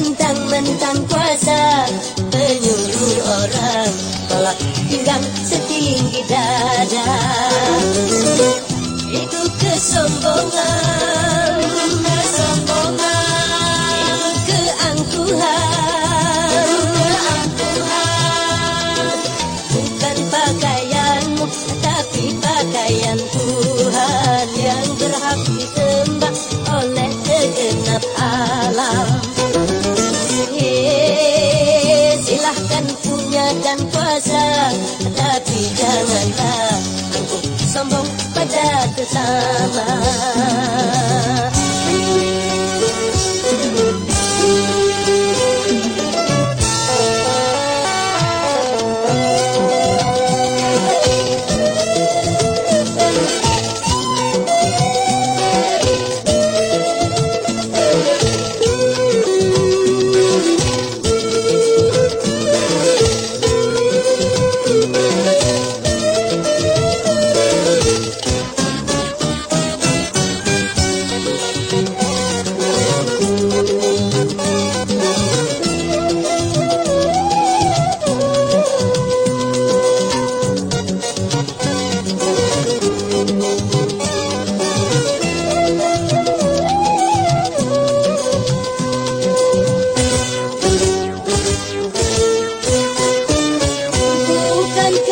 mentang-mentang kuasa Penyuruh orang. Tolak pinggang setinggi dada. Itu kesombongan Tuhan yang berhak disembah oleh segenap alam punya dan kuasa Tapi janganlah sombong pada sesama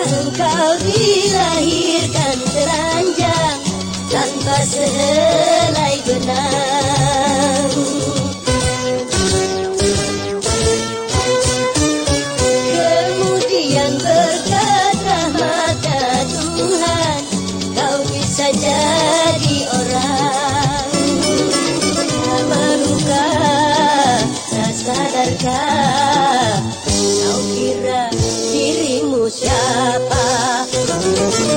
engkau dilahirkan telanjang tanpa sehelai benang? Kemudian berkat rahmat Tuhan kau bisa jadi orang. Mahlukah tak sadarkah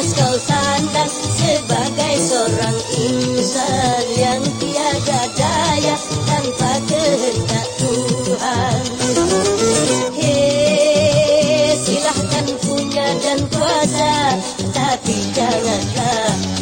pantas kau sandang Sebagai seorang insan Yang tiada daya Tanpa kehendak Tuhan. Hei, silahkan punya dan kuasa Tapi janganlah